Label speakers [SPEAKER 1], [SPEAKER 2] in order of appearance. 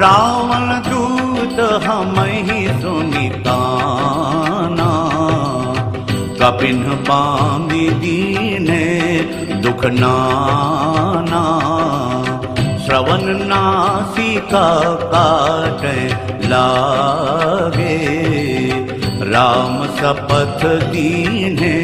[SPEAKER 1] रावण दूत हमहि सुनिताना कपिन पामि दीने दुख नाना श्रवण नासिका काट लागे राम सपथ दीने